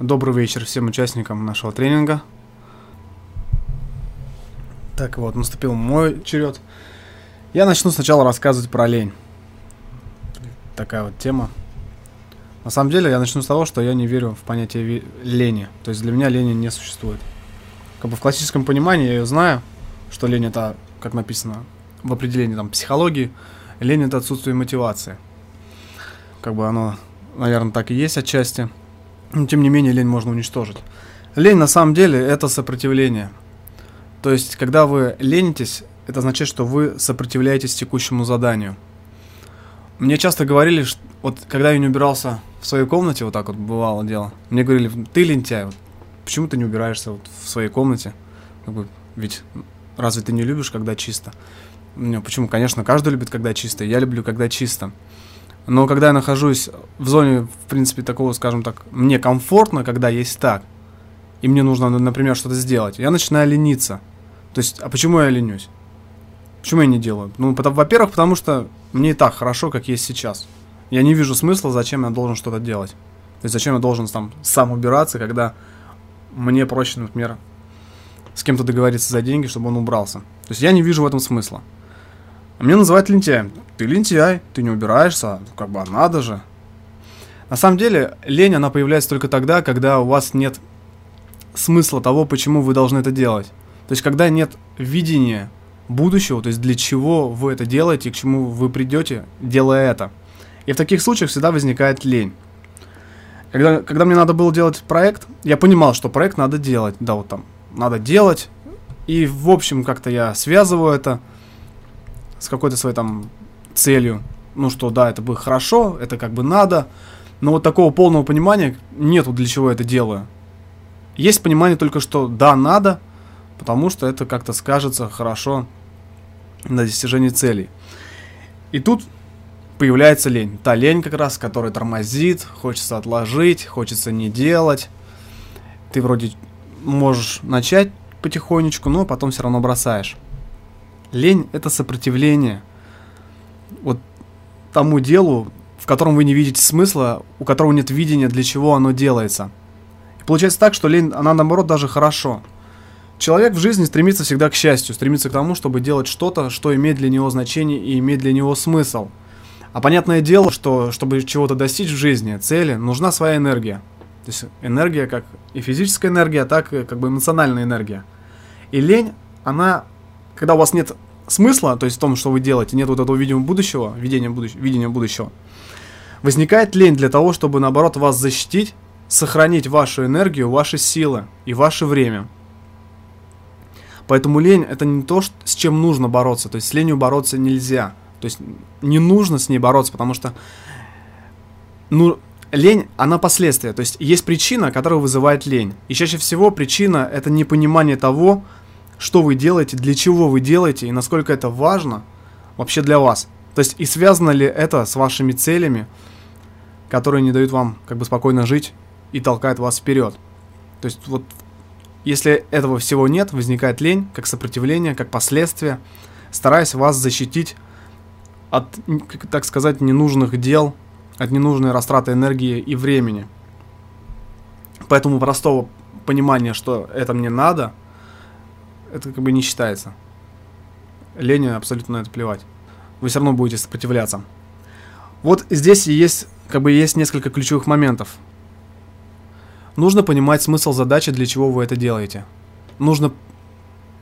Добрый вечер всем участникам нашего тренинга. Так вот, наступил мой черед. Я начну сначала рассказывать про лень. Такая вот тема. На самом деле, я начну с того, что я не верю в понятие лени. То есть для меня лени не существует. Как бы в классическом понимании я ее знаю, что лень это, как написано в определении там психологии, лень это отсутствие мотивации. Как бы оно, наверное, так и есть отчасти. Но тем не менее лень можно уничтожить. Лень на самом деле это сопротивление. То есть, когда вы ленитесь, это означает, что вы сопротивляетесь текущему заданию. Мне часто говорили, что вот когда я не убирался в своей комнате, вот так вот бывало дело, мне говорили, ты лентяй, почему ты не убираешься вот в своей комнате? Ведь разве ты не любишь, когда чисто? Не, почему? Конечно, каждый любит, когда чисто. Я люблю, когда чисто. Но когда я нахожусь в зоне, в принципе, такого, скажем так, мне комфортно, когда есть так, и мне нужно, например, что-то сделать, я начинаю лениться. То есть, а почему я ленюсь? Почему я не делаю? Ну, потому, во-первых, потому что мне и так хорошо, как есть сейчас. Я не вижу смысла, зачем я должен что-то делать. То есть, зачем я должен там сам убираться, когда мне проще, например, с кем-то договориться за деньги, чтобы он убрался. То есть, я не вижу в этом смысла. А мне называют лентяем. Ты лентяй, ты не убираешься, как бы а надо же. На самом деле, лень, она появляется только тогда, когда у вас нет смысла того, почему вы должны это делать. То есть, когда нет видения будущего, то есть для чего вы это делаете и к чему вы придете, делая это. И в таких случаях всегда возникает лень. Когда, когда мне надо было делать проект, я понимал, что проект надо делать. Да, вот там, надо делать. И, в общем, как-то я связываю это с какой-то своей там целью. Ну что, да, это бы хорошо, это как бы надо. Но вот такого полного понимания нету, для чего я это делаю. Есть понимание только, что да, надо, потому что это как-то скажется хорошо на достижении целей. И тут появляется лень. Та лень как раз, которая тормозит, хочется отложить, хочется не делать. Ты вроде можешь начать потихонечку, но потом все равно бросаешь. Лень – это сопротивление вот тому делу, в котором вы не видите смысла, у которого нет видения, для чего оно делается. И получается так, что лень, она наоборот даже хорошо. Человек в жизни стремится всегда к счастью, стремится к тому, чтобы делать что-то, что имеет для него значение и имеет для него смысл. А понятное дело, что чтобы чего-то достичь в жизни, цели, нужна своя энергия. То есть энергия как и физическая энергия, так и как бы эмоциональная энергия. И лень, она когда у вас нет смысла, то есть в том, что вы делаете, нет вот этого видимого будущего, видения, будущ видения будущего, возникает лень для того, чтобы, наоборот, вас защитить, сохранить вашу энергию, ваши силы и ваше время. Поэтому лень это не то, с чем нужно бороться. То есть с ленью бороться нельзя. То есть не нужно с ней бороться, потому что ну, лень, она последствия. То есть есть причина, которая вызывает лень. И чаще всего причина это непонимание того, что вы делаете, для чего вы делаете и насколько это важно вообще для вас. То есть и связано ли это с вашими целями, которые не дают вам как бы спокойно жить и толкают вас вперед. То есть вот если этого всего нет, возникает лень, как сопротивление, как последствие, стараясь вас защитить от, так сказать, ненужных дел, от ненужной растраты энергии и времени. Поэтому простого понимания, что это мне надо – это как бы не считается. Лень абсолютно на это плевать. Вы все равно будете сопротивляться. Вот здесь и есть, как бы есть несколько ключевых моментов. Нужно понимать смысл задачи, для чего вы это делаете. Нужно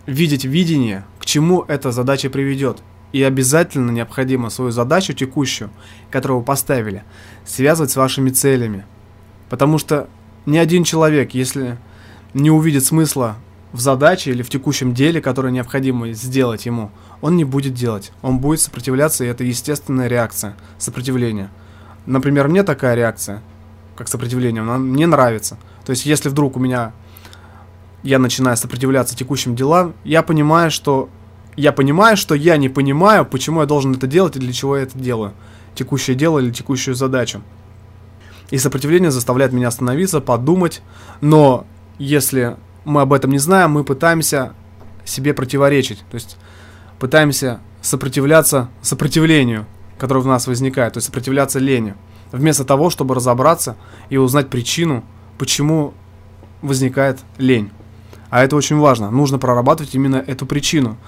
видеть видение, к чему эта задача приведет. И обязательно необходимо свою задачу текущую, которую вы поставили, связывать с вашими целями. Потому что ни один человек, если не увидит смысла в задаче или в текущем деле, которое необходимо сделать ему, он не будет делать. Он будет сопротивляться, и это естественная реакция сопротивления. Например, мне такая реакция, как сопротивление, она мне нравится. То есть, если вдруг у меня я начинаю сопротивляться текущим делам, я понимаю, что я понимаю, что я не понимаю, почему я должен это делать и для чего я это делаю. Текущее дело или текущую задачу. И сопротивление заставляет меня остановиться, подумать, но если мы об этом не знаем, мы пытаемся себе противоречить, то есть пытаемся сопротивляться сопротивлению, которое в нас возникает, то есть сопротивляться лени, вместо того, чтобы разобраться и узнать причину почему возникает лень. А это очень важно. Нужно прорабатывать именно эту причину.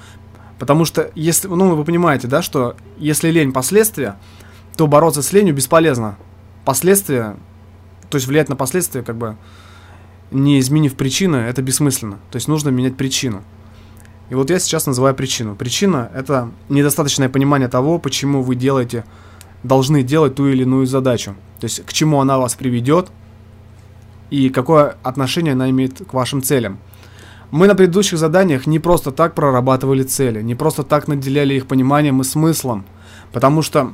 Потому что, если, ну, вы понимаете, да, что если лень последствия, то бороться с ленью бесполезно. Последствия, то есть влиять на последствия, как бы, не изменив причины, это бессмысленно. То есть нужно менять причину. И вот я сейчас называю причину. Причина – это недостаточное понимание того, почему вы делаете, должны делать ту или иную задачу. То есть к чему она вас приведет и какое отношение она имеет к вашим целям. Мы на предыдущих заданиях не просто так прорабатывали цели, не просто так наделяли их пониманием и смыслом. Потому что,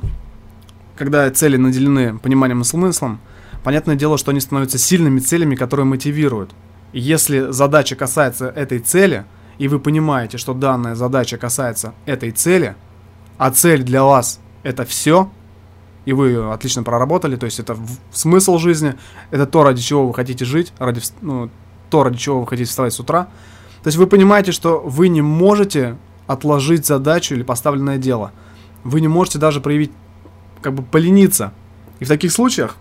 когда цели наделены пониманием и смыслом, понятное дело, что они становятся сильными целями, которые мотивируют. И если задача касается этой цели – и вы понимаете, что данная задача касается этой цели, а цель для вас это все, и вы ее отлично проработали, то есть это смысл жизни, это то, ради чего вы хотите жить, ради, ну, то, ради чего вы хотите вставать с утра. То есть вы понимаете, что вы не можете отложить задачу или поставленное дело. Вы не можете даже проявить, как бы полениться. И в таких случаях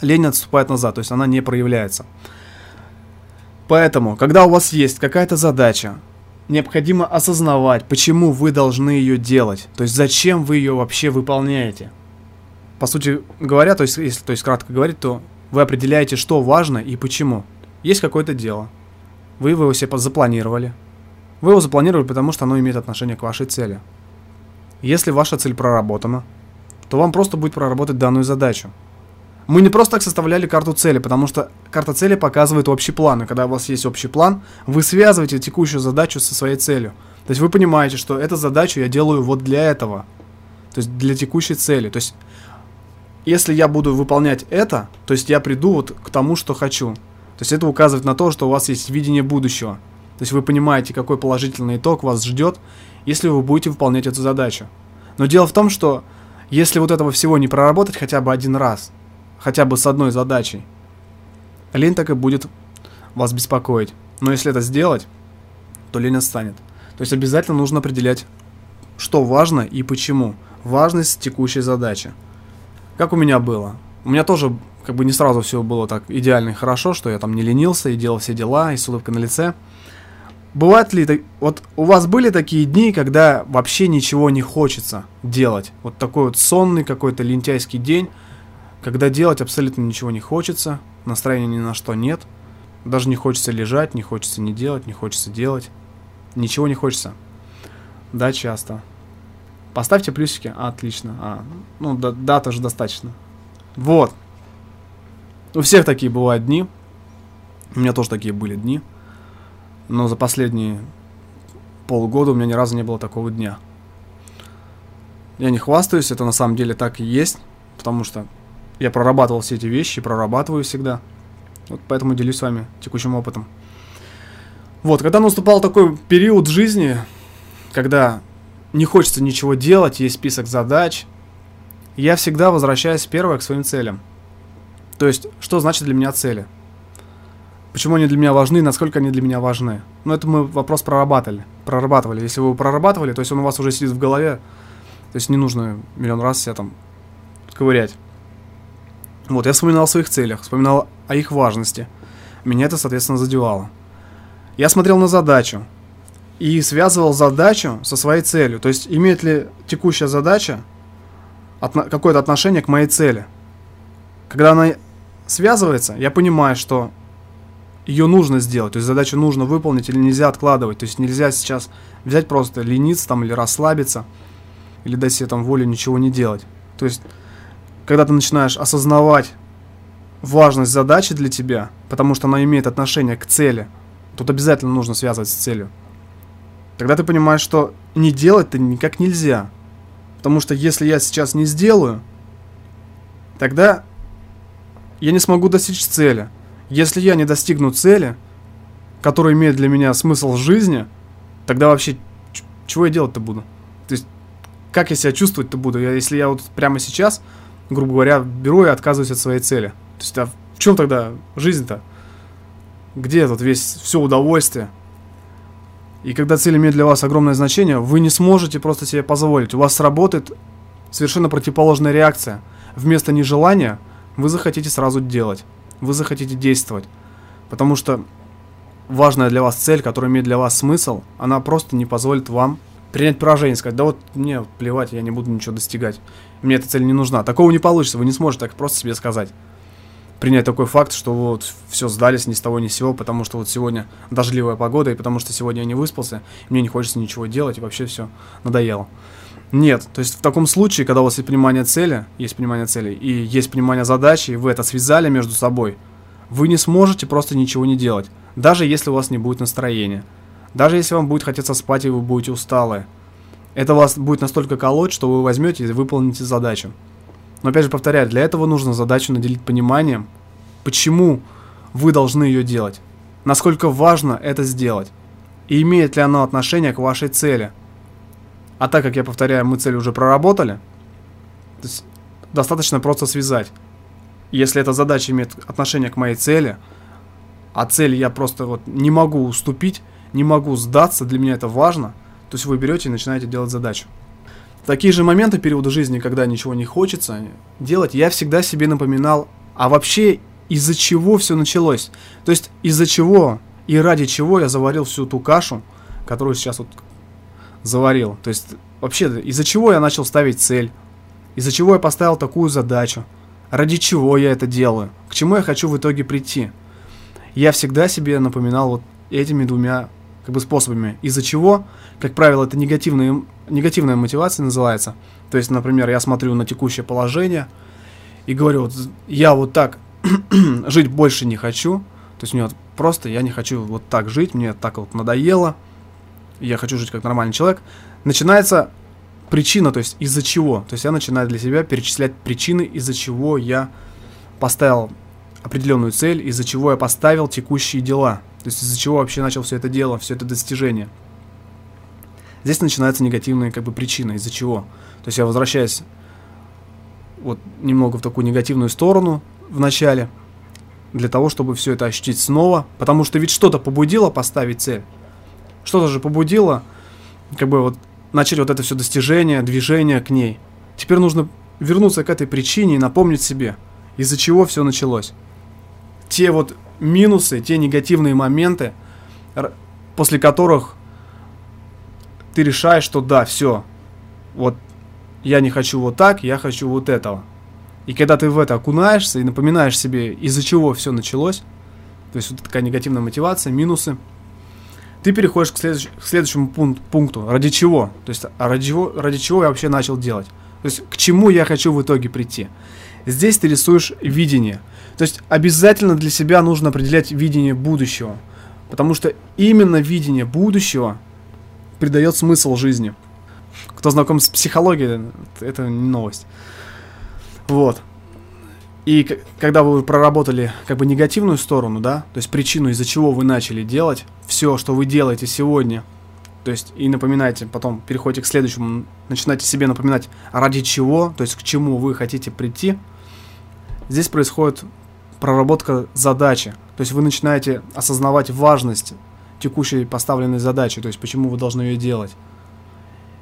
лень отступает назад, то есть она не проявляется. Поэтому, когда у вас есть какая-то задача, необходимо осознавать, почему вы должны ее делать. То есть зачем вы ее вообще выполняете. По сути говоря, то есть, если то есть кратко говорить, то вы определяете, что важно и почему. Есть какое-то дело. Вы его себе запланировали. Вы его запланировали, потому что оно имеет отношение к вашей цели. Если ваша цель проработана, то вам просто будет проработать данную задачу. Мы не просто так составляли карту цели, потому что карта цели показывает общий план. И когда у вас есть общий план, вы связываете текущую задачу со своей целью. То есть вы понимаете, что эту задачу я делаю вот для этого. То есть для текущей цели. То есть если я буду выполнять это, то есть я приду вот к тому, что хочу. То есть это указывает на то, что у вас есть видение будущего. То есть вы понимаете, какой положительный итог вас ждет, если вы будете выполнять эту задачу. Но дело в том, что если вот этого всего не проработать хотя бы один раз, хотя бы с одной задачей, лень так и будет вас беспокоить. Но если это сделать, то лень отстанет. То есть обязательно нужно определять, что важно и почему. Важность текущей задачи. Как у меня было. У меня тоже как бы не сразу все было так идеально и хорошо, что я там не ленился и делал все дела, и с улыбкой на лице. Бывает ли, вот у вас были такие дни, когда вообще ничего не хочется делать? Вот такой вот сонный какой-то лентяйский день, когда делать абсолютно ничего не хочется, настроения ни на что нет, даже не хочется лежать, не хочется не делать, не хочется делать, ничего не хочется. Да, часто. Поставьте плюсики. А, отлично. А, ну, да, да, тоже достаточно. Вот. У всех такие бывают дни. У меня тоже такие были дни. Но за последние полгода у меня ни разу не было такого дня. Я не хвастаюсь, это на самом деле так и есть, потому что я прорабатывал все эти вещи, прорабатываю всегда. Вот поэтому делюсь с вами текущим опытом. Вот, когда наступал такой период жизни, когда не хочется ничего делать, есть список задач, я всегда возвращаюсь первое к своим целям. То есть, что значит для меня цели? Почему они для меня важны, насколько они для меня важны? Ну, это мы вопрос прорабатывали. Прорабатывали. Если вы прорабатывали, то есть он у вас уже сидит в голове, то есть не нужно миллион раз себя там ковырять. Вот, я вспоминал о своих целях, вспоминал о их важности. Меня это, соответственно, задевало. Я смотрел на задачу и связывал задачу со своей целью. То есть, имеет ли текущая задача отно- какое-то отношение к моей цели. Когда она связывается, я понимаю, что ее нужно сделать, то есть задачу нужно выполнить или нельзя откладывать. То есть нельзя сейчас взять просто лениться там или расслабиться, или дать себе там волю ничего не делать. То есть когда ты начинаешь осознавать важность задачи для тебя, потому что она имеет отношение к цели, тут обязательно нужно связывать с целью. Тогда ты понимаешь, что не делать-то никак нельзя. Потому что если я сейчас не сделаю, тогда я не смогу достичь цели. Если я не достигну цели, которая имеет для меня смысл жизни, тогда вообще чего я делать-то буду? То есть, как я себя чувствовать-то буду? Я, если я вот прямо сейчас грубо говоря, беру и отказываюсь от своей цели. То есть, а в чем тогда жизнь-то? Где тут весь все удовольствие? И когда цель имеет для вас огромное значение, вы не сможете просто себе позволить. У вас сработает совершенно противоположная реакция. Вместо нежелания вы захотите сразу делать. вы захотите действовать. Потому что важная для вас цель, которая имеет для вас смысл, она просто не позволит вам принять поражение, сказать, да вот мне плевать, я не буду ничего достигать. Мне эта цель не нужна. Такого не получится, вы не сможете так просто себе сказать. Принять такой факт, что вот все сдались ни с того ни с сего, потому что вот сегодня дождливая погода, и потому что сегодня я не выспался, мне не хочется ничего делать, и вообще все надоело. Нет, то есть в таком случае, когда у вас есть понимание цели, есть понимание цели, и есть понимание задачи, и вы это связали между собой, вы не сможете просто ничего не делать, даже если у вас не будет настроения. Даже если вам будет хотеться спать, и вы будете усталые. Это вас будет настолько колоть, что вы возьмете и выполните задачу. Но опять же повторяю, для этого нужно задачу наделить пониманием, почему вы должны ее делать, насколько важно это сделать, и имеет ли оно отношение к вашей цели. А так как я повторяю, мы цель уже проработали, то есть достаточно просто связать. Если эта задача имеет отношение к моей цели, а цель я просто вот не могу уступить, не могу сдаться, для меня это важно, то есть вы берете и начинаете делать задачу. Такие же моменты периода жизни, когда ничего не хочется делать, я всегда себе напоминал, а вообще из-за чего все началось? То есть из-за чего и ради чего я заварил всю ту кашу, которую сейчас вот заварил. То есть вообще из-за чего я начал ставить цель, из-за чего я поставил такую задачу, ради чего я это делаю, к чему я хочу в итоге прийти. Я всегда себе напоминал вот этими двумя как бы способами. Из-за чего, как правило, это негативная, негативная мотивация называется. То есть, например, я смотрю на текущее положение и говорю, вот, я вот так жить больше не хочу. То есть мне вот просто я не хочу вот так жить, мне так вот надоело. Я хочу жить как нормальный человек. Начинается причина, то есть из-за чего. То есть я начинаю для себя перечислять причины, из-за чего я поставил определенную цель, из-за чего я поставил текущие дела. То есть из-за чего вообще начал все это дело, все это достижение. Здесь начинается негативная как бы причина, из-за чего. То есть я возвращаюсь вот немного в такую негативную сторону в начале, для того, чтобы все это ощутить снова, потому что ведь что-то побудило поставить цель, что-то же побудило, как бы вот начать вот это все достижение, движение к ней. Теперь нужно вернуться к этой причине и напомнить себе, из-за чего все началось. Те вот минусы, те негативные моменты, после которых ты решаешь, что да, все, вот я не хочу вот так, я хочу вот этого. И когда ты в это окунаешься и напоминаешь себе, из-за чего все началось, то есть вот такая негативная мотивация, минусы, ты переходишь к, следующ, к следующему пункт, пункту. Ради чего? То есть а ради чего, ради чего я вообще начал делать? То есть к чему я хочу в итоге прийти? Здесь ты рисуешь видение – то есть обязательно для себя нужно определять видение будущего. Потому что именно видение будущего придает смысл жизни. Кто знаком с психологией, это не новость. Вот. И когда вы проработали как бы негативную сторону, да, то есть причину, из-за чего вы начали делать все, что вы делаете сегодня, то есть и напоминайте, потом переходите к следующему, начинаете себе напоминать, ради чего, то есть к чему вы хотите прийти, здесь происходит проработка задачи. То есть вы начинаете осознавать важность текущей поставленной задачи, то есть почему вы должны ее делать.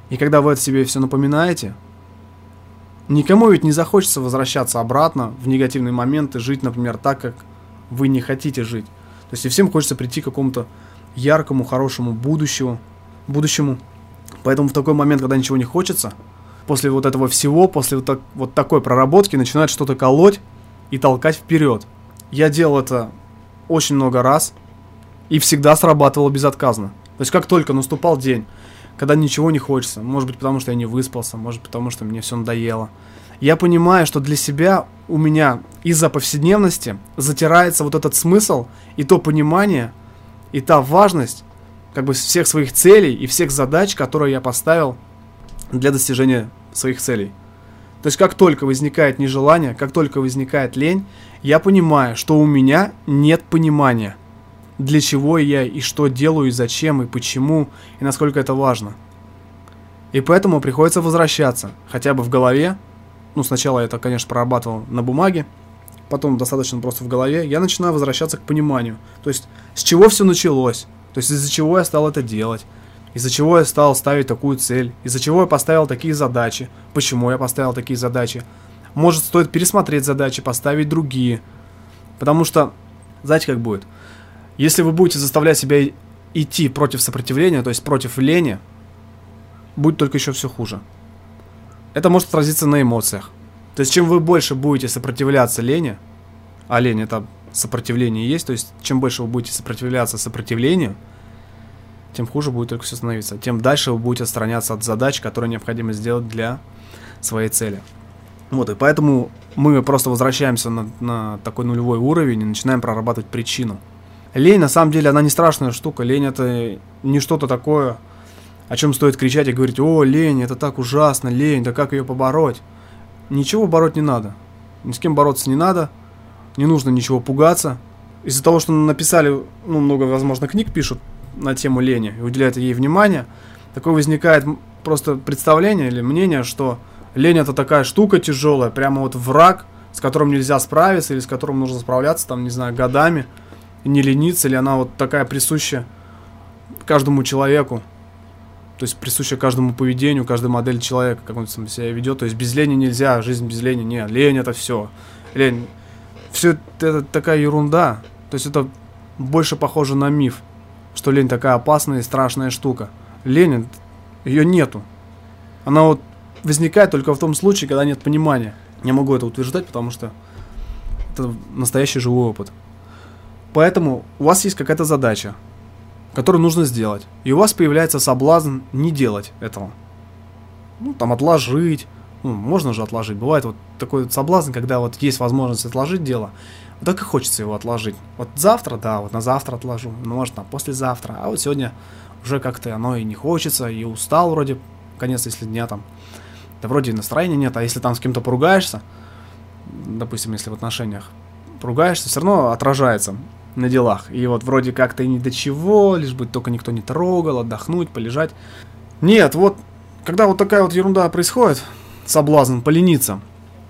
И когда вы это себе все напоминаете, никому ведь не захочется возвращаться обратно в негативные моменты, жить, например, так, как вы не хотите жить. То есть и всем хочется прийти к какому-то яркому, хорошему будущему, будущему. Поэтому в такой момент, когда ничего не хочется, после вот этого всего, после вот, так, вот такой проработки начинает что-то колоть, и толкать вперед. Я делал это очень много раз и всегда срабатывало безотказно. То есть как только наступал день, когда ничего не хочется, может быть потому что я не выспался, может потому что мне все надоело, я понимаю, что для себя у меня из-за повседневности затирается вот этот смысл и то понимание, и та важность как бы всех своих целей и всех задач, которые я поставил для достижения своих целей. То есть как только возникает нежелание, как только возникает лень, я понимаю, что у меня нет понимания, для чего я и что делаю, и зачем, и почему, и насколько это важно. И поэтому приходится возвращаться, хотя бы в голове. Ну, сначала я это, конечно, прорабатывал на бумаге, потом достаточно просто в голове. Я начинаю возвращаться к пониманию. То есть, с чего все началось, то есть из-за чего я стал это делать, из-за чего я стал ставить такую цель, из-за чего я поставил такие задачи, почему я поставил такие задачи. Может, стоит пересмотреть задачи, поставить другие. Потому что, знаете, как будет? Если вы будете заставлять себя идти против сопротивления, то есть против лени, будет только еще все хуже. Это может отразиться на эмоциях. То есть, чем вы больше будете сопротивляться лени, а лень это сопротивление есть, то есть, чем больше вы будете сопротивляться сопротивлению, тем хуже будет только все становиться. Тем дальше вы будете отстраняться от задач, которые необходимо сделать для своей цели. Вот, и поэтому мы просто возвращаемся на, на такой нулевой уровень и начинаем прорабатывать причину. Лень, на самом деле, она не страшная штука. Лень это не что-то такое, о чем стоит кричать и говорить, о, лень, это так ужасно, лень, да как ее побороть? Ничего бороть не надо. Ни с кем бороться не надо, не нужно ничего пугаться. Из-за того, что написали, ну, много, возможно, книг пишут на тему лени и уделяют ей внимание, такое возникает просто представление или мнение, что лень это такая штука тяжелая, прямо вот враг, с которым нельзя справиться или с которым нужно справляться, там, не знаю, годами, не лениться, или она вот такая присуща каждому человеку, то есть присуща каждому поведению, каждой модели человека, как он себя ведет. То есть без лени нельзя, жизнь без лени нет. Лень это все. Лень. Все это такая ерунда. То есть это больше похоже на миф, что лень такая опасная и страшная штука. Лень, ее нету. Она вот возникает только в том случае, когда нет понимания. Не могу это утверждать, потому что это настоящий живой опыт. Поэтому у вас есть какая-то задача который нужно сделать. И у вас появляется соблазн не делать этого. Ну, там отложить. Ну, можно же отложить. Бывает вот такой вот соблазн, когда вот есть возможность отложить дело. Вот так и хочется его отложить. Вот завтра, да, вот на завтра отложу. Ну, может, там послезавтра. А вот сегодня уже как-то оно и не хочется, и устал вроде, конец, если дня там. Да вроде и настроения нет, а если там с кем-то поругаешься, допустим, если в отношениях поругаешься, все равно отражается на делах. И вот вроде как-то и ни до чего, лишь бы только никто не трогал, отдохнуть, полежать. Нет, вот когда вот такая вот ерунда происходит, соблазн полениться,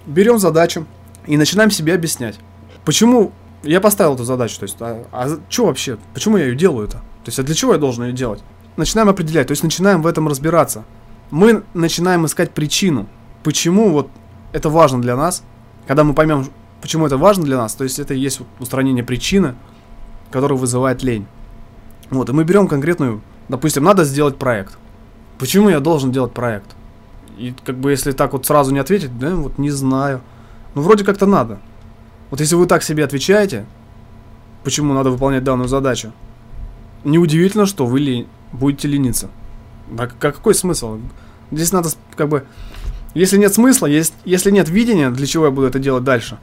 берем задачу и начинаем себе объяснять, почему я поставил эту задачу, то есть, а, а что вообще, почему я ее делаю это? То есть, а для чего я должен ее делать? Начинаем определять, то есть начинаем в этом разбираться. Мы начинаем искать причину, почему вот это важно для нас. Когда мы поймем, почему это важно для нас, то есть это и есть устранение причины, который вызывает лень. Вот, и мы берем конкретную, допустим, надо сделать проект. Почему я должен делать проект? И как бы если так вот сразу не ответить, да, вот не знаю. Ну, вроде как-то надо. Вот если вы так себе отвечаете, почему надо выполнять данную задачу, неудивительно, что вы ли, будете лениться. А какой смысл? Здесь надо как бы... Если нет смысла, есть, если нет видения, для чего я буду это делать дальше,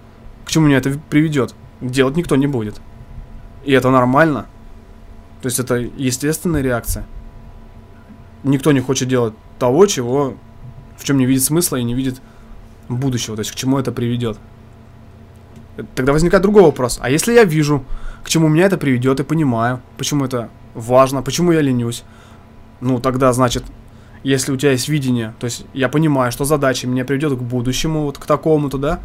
к чему меня это приведет, делать никто не будет. И это нормально. То есть это естественная реакция. Никто не хочет делать того, чего, в чем не видит смысла и не видит будущего, то есть к чему это приведет. Тогда возникает другой вопрос. А если я вижу, к чему меня это приведет и понимаю, почему это важно, почему я ленюсь, ну тогда значит, если у тебя есть видение, то есть я понимаю, что задача меня приведет к будущему, вот к такому-то, да,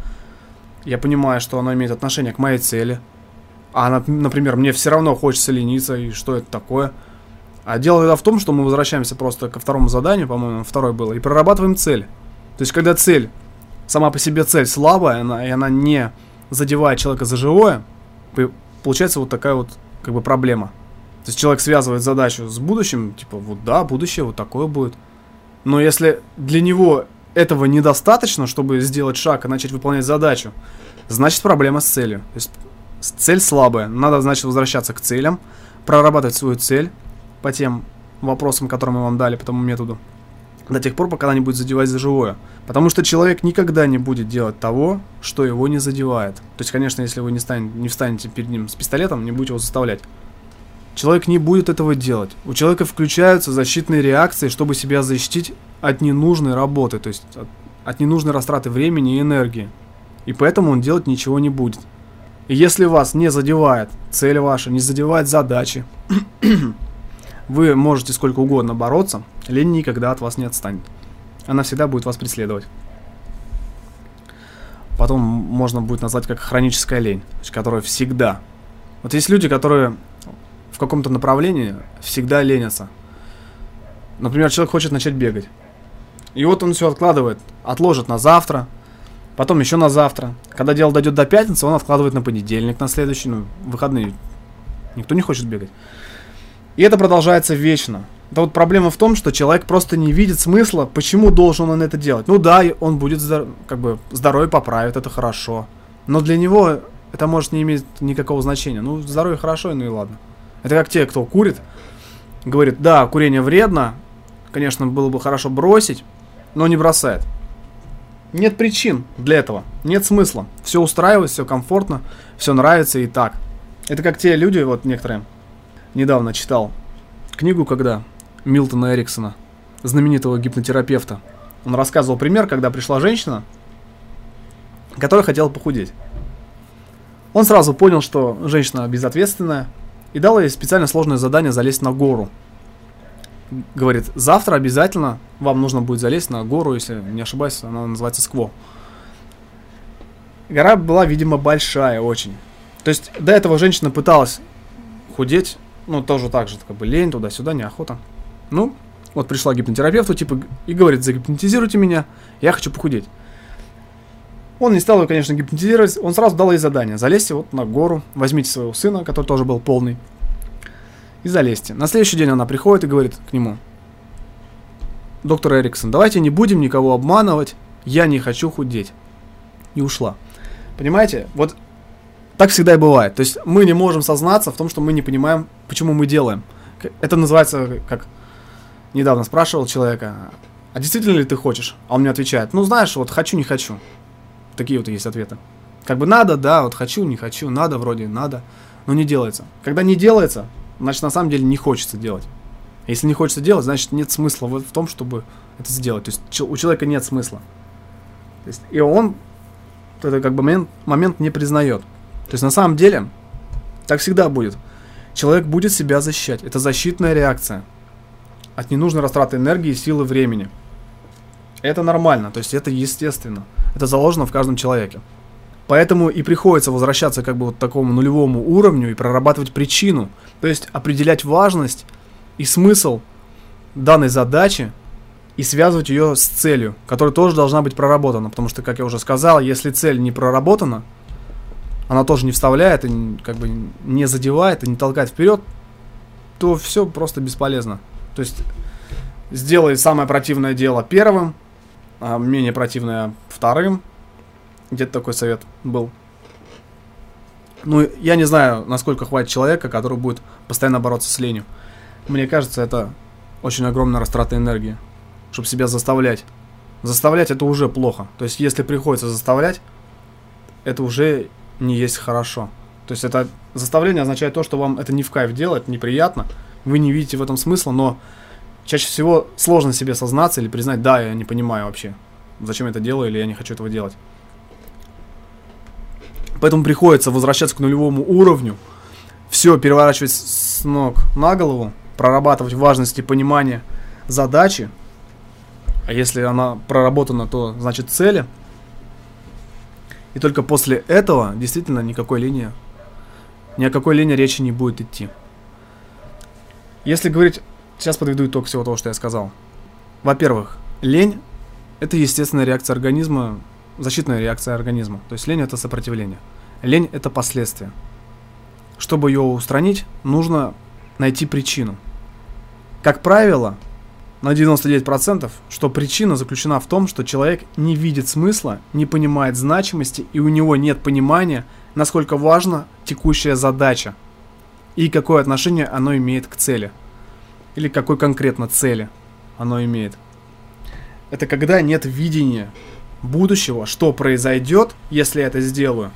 я понимаю, что она имеет отношение к моей цели, а, например, мне все равно хочется лениться, и что это такое. А дело тогда в том, что мы возвращаемся просто ко второму заданию, по-моему, второе было, и прорабатываем цель. То есть, когда цель, сама по себе цель слабая, она, и она не задевает человека за живое, получается вот такая вот как бы проблема. То есть человек связывает задачу с будущим, типа, вот да, будущее вот такое будет. Но если для него этого недостаточно, чтобы сделать шаг и начать выполнять задачу, значит проблема с целью. То есть Цель слабая. Надо, значит, возвращаться к целям, прорабатывать свою цель по тем вопросам, которые мы вам дали, по тому методу, до тех пор, пока она не будет задевать за живое. Потому что человек никогда не будет делать того, что его не задевает. То есть, конечно, если вы не, станете, не встанете перед ним с пистолетом, не будете его заставлять. Человек не будет этого делать. У человека включаются защитные реакции, чтобы себя защитить от ненужной работы, то есть от, от ненужной растраты времени и энергии. И поэтому он делать ничего не будет. И если вас не задевает цель ваша, не задевает задачи, вы можете сколько угодно бороться, лень никогда от вас не отстанет. Она всегда будет вас преследовать. Потом можно будет назвать как хроническая лень, которая всегда. Вот есть люди, которые в каком-то направлении всегда ленятся. Например, человек хочет начать бегать. И вот он все откладывает, отложит на завтра, потом еще на завтра. Когда дело дойдет до пятницы, он откладывает на понедельник, на следующий, ну, выходные. Никто не хочет бегать. И это продолжается вечно. Да вот проблема в том, что человек просто не видит смысла, почему должен он это делать. Ну да, он будет здор- как бы здоровье поправит, это хорошо. Но для него это может не иметь никакого значения. Ну, здоровье хорошо, ну и ладно. Это как те, кто курит, говорит, да, курение вредно, конечно, было бы хорошо бросить, но не бросает. Нет причин для этого, нет смысла. Все устраивает, все комфортно, все нравится и так. Это как те люди, вот некоторые, недавно читал книгу, когда Милтона Эриксона, знаменитого гипнотерапевта. Он рассказывал пример, когда пришла женщина, которая хотела похудеть. Он сразу понял, что женщина безответственная, и дал ей специально сложное задание залезть на гору. Говорит, завтра обязательно вам нужно будет залезть на гору, если не ошибаюсь, она называется Скво. Гора была, видимо, большая очень. То есть до этого женщина пыталась худеть, ну тоже так же, как бы лень туда-сюда, неохота. Ну, вот пришла к гипнотерапевту, типа, и говорит, загипнотизируйте меня, я хочу похудеть. Он не стал ее, конечно, гипнотизировать, он сразу дал ей задание. Залезьте вот на гору, возьмите своего сына, который тоже был полный, и залезьте. На следующий день она приходит и говорит к нему, доктор Эриксон, давайте не будем никого обманывать, я не хочу худеть. И ушла. Понимаете, вот так всегда и бывает. То есть мы не можем сознаться в том, что мы не понимаем, почему мы делаем. Это называется, как недавно спрашивал человека, а действительно ли ты хочешь? А он мне отвечает, ну знаешь, вот хочу, не хочу. Такие вот есть ответы. Как бы надо, да, вот хочу, не хочу, надо, вроде надо, но не делается. Когда не делается, значит на самом деле не хочется делать. Если не хочется делать, значит нет смысла в, том, чтобы это сделать. То есть у человека нет смысла. То есть, и он это как бы момент, момент не признает. То есть на самом деле так всегда будет. Человек будет себя защищать. Это защитная реакция от ненужной растраты энергии, силы, времени. Это нормально, то есть это естественно. Это заложено в каждом человеке. Поэтому и приходится возвращаться как бы вот к такому нулевому уровню и прорабатывать причину. То есть определять важность и смысл данной задачи и связывать ее с целью, которая тоже должна быть проработана. Потому что, как я уже сказал, если цель не проработана, она тоже не вставляет, и как бы не задевает, и не толкает вперед, то все просто бесполезно. То есть сделай самое противное дело первым, а менее противное вторым. Где-то такой совет был. Ну, я не знаю, насколько хватит человека, который будет постоянно бороться с ленью. Мне кажется, это очень огромная растрата энергии, чтобы себя заставлять. Заставлять это уже плохо. То есть, если приходится заставлять, это уже не есть хорошо. То есть, это заставление означает то, что вам это не в кайф делать, неприятно, вы не видите в этом смысла, но чаще всего сложно себе сознаться или признать, да, я не понимаю вообще, зачем я это делаю или я не хочу этого делать. Поэтому приходится возвращаться к нулевому уровню, все переворачивать с ног на голову, прорабатывать важность и понимание задачи, а если она проработана, то значит цели. И только после этого действительно никакой линии, ни о какой линии речи не будет идти. Если говорить, сейчас подведу итог всего того, что я сказал. Во-первых, лень – это естественная реакция организма защитная реакция организма. То есть лень это сопротивление. Лень это последствия. Чтобы ее устранить, нужно найти причину. Как правило, на 99%, что причина заключена в том, что человек не видит смысла, не понимает значимости и у него нет понимания, насколько важна текущая задача и какое отношение оно имеет к цели. Или какой конкретно цели оно имеет. Это когда нет видения будущего, что произойдет, если я это сделаю,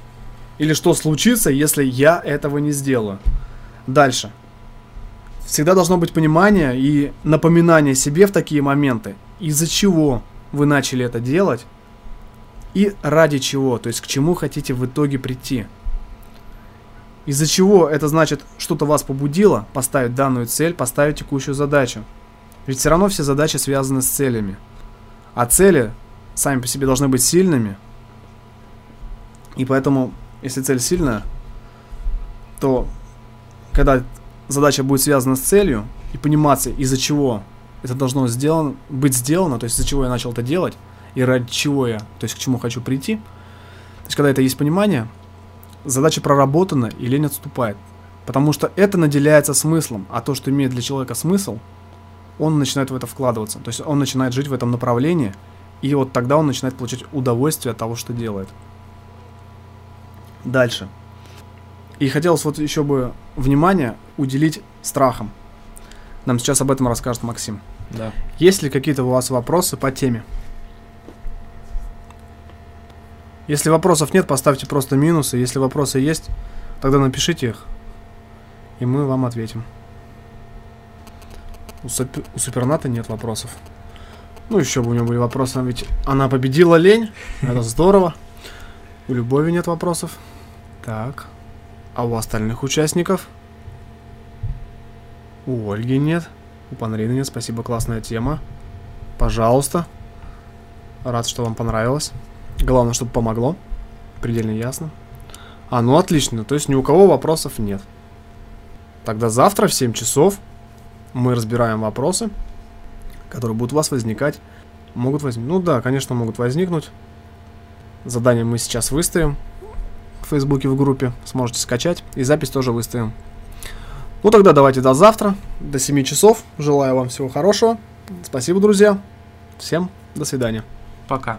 или что случится, если я этого не сделаю. Дальше. Всегда должно быть понимание и напоминание себе в такие моменты, из-за чего вы начали это делать и ради чего, то есть к чему хотите в итоге прийти. Из-за чего это значит, что-то вас побудило поставить данную цель, поставить текущую задачу. Ведь все равно все задачи связаны с целями. А цели сами по себе должны быть сильными. И поэтому, если цель сильная, то когда задача будет связана с целью и пониматься, из-за чего это должно сделан, быть сделано, то есть из-за чего я начал это делать, и ради чего я, то есть к чему хочу прийти. То есть когда это есть понимание, задача проработана и лень отступает. Потому что это наделяется смыслом, а то, что имеет для человека смысл, он начинает в это вкладываться. То есть он начинает жить в этом направлении, и вот тогда он начинает получать удовольствие от того, что делает. Дальше. И хотелось вот еще бы внимание уделить страхам. Нам сейчас об этом расскажет Максим. Да. Есть ли какие-то у вас вопросы по теме? Если вопросов нет, поставьте просто минусы. Если вопросы есть, тогда напишите их, и мы вам ответим. У, суп- у Суперната нет вопросов. Ну, еще бы у него были вопросы, ведь она победила лень. Это здорово. У Любови нет вопросов. Так. А у остальных участников? У Ольги нет. У Панрины нет. Спасибо, классная тема. Пожалуйста. Рад, что вам понравилось. Главное, чтобы помогло. Предельно ясно. А, ну отлично. То есть ни у кого вопросов нет. Тогда завтра в 7 часов мы разбираем вопросы, которые будут у вас возникать. Могут возникнуть. Ну да, конечно, могут возникнуть. Задание мы сейчас выставим Фейсбуке в группе. Сможете скачать. И запись тоже выставим. Ну тогда давайте до завтра, до 7 часов. Желаю вам всего хорошего. Спасибо, друзья. Всем до свидания. Пока.